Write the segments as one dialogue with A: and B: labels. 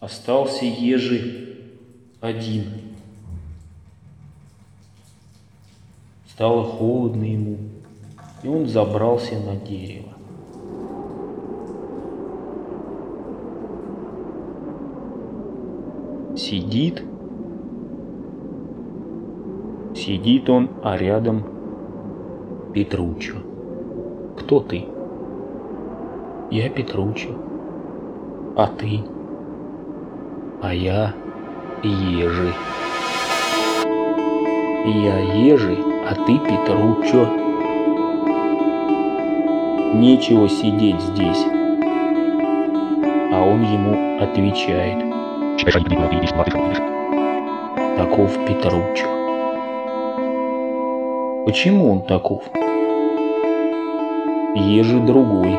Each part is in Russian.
A: Остался Ежи один. Стало холодно ему, и он забрался на дерево. Сидит, сидит он, а рядом Петручо. Кто ты? Я Петручо. А ты? А я Ежи. Я Ежи, а ты Петручо. Нечего сидеть здесь. А он ему отвечает. Таков Петручо. Почему он таков? Ежи другой.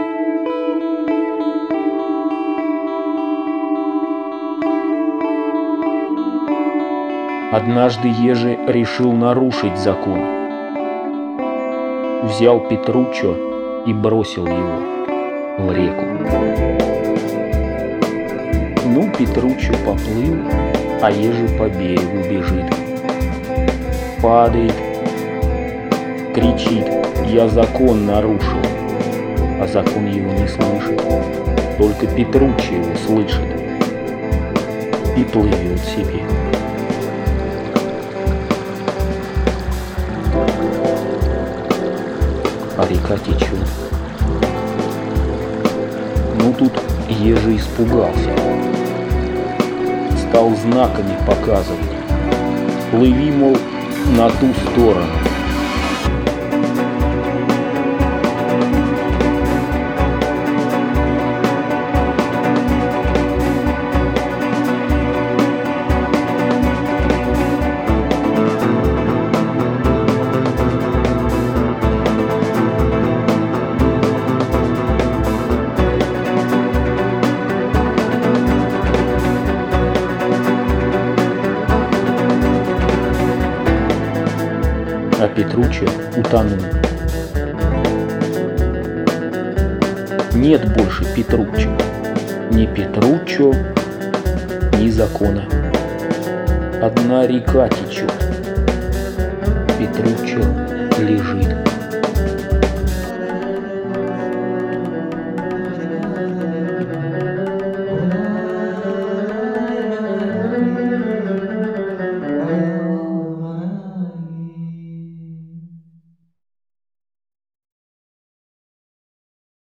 A: Однажды Ежи решил нарушить закон. Взял Петручо и бросил его в реку. Ну, Петручо поплыл, а Ежи по берегу бежит. Падает, кричит, я закон нарушил, а закон его не слышит. Только Петруччо его слышит и плывет себе. А река течет. Ну тут Ежи испугался. Стал знаками показывать. Плыви, мол, на ту сторону. А Петруччо утонул. Нет больше Петруччо, ни Петруччо, ни закона. Одна река течет, Петруччо лежит.